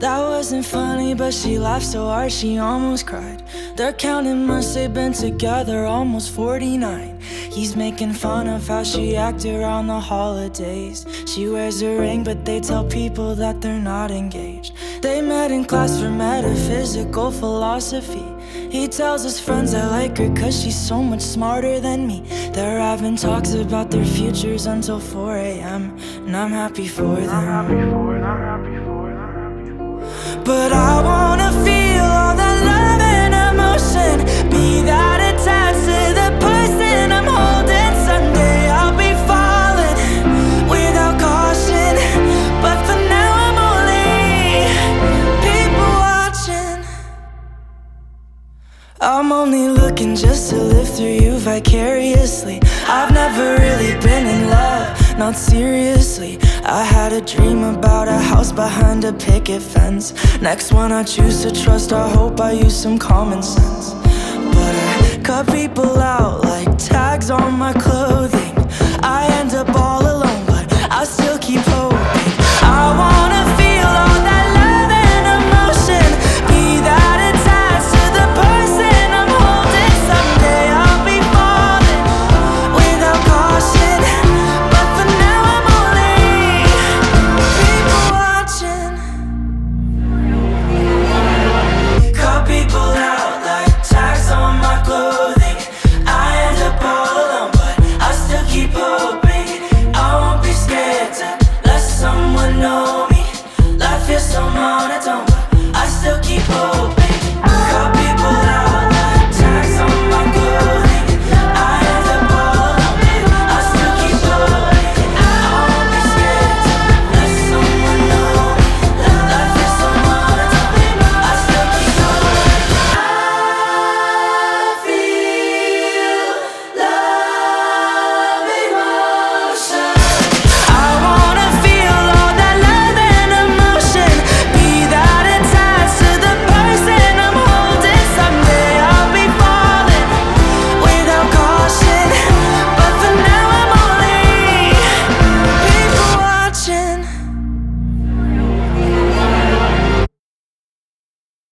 That wasn't funny, but she laughed so hard she almost cried. They're counting months they've been together, almost 49. He's making fun of how she acted around the holidays. She wears a ring, but they tell people that they're not engaged. They met in class for metaphysical philosophy. He tells his friends I like her cause she's so much smarter than me. They're having talks about their futures until 4 a.m. And I'm happy for them. But I wanna feel all that love and emotion. Be that attached to the person I'm holding. Someday I'll be falling without caution. But for now, I'm only people watching. I'm only looking just to live through you vicariously. I've never really not seriously. I had a dream about a house behind a picket fence. Next one I choose to trust, I hope I use some common sense. But I cut people out like tags on my.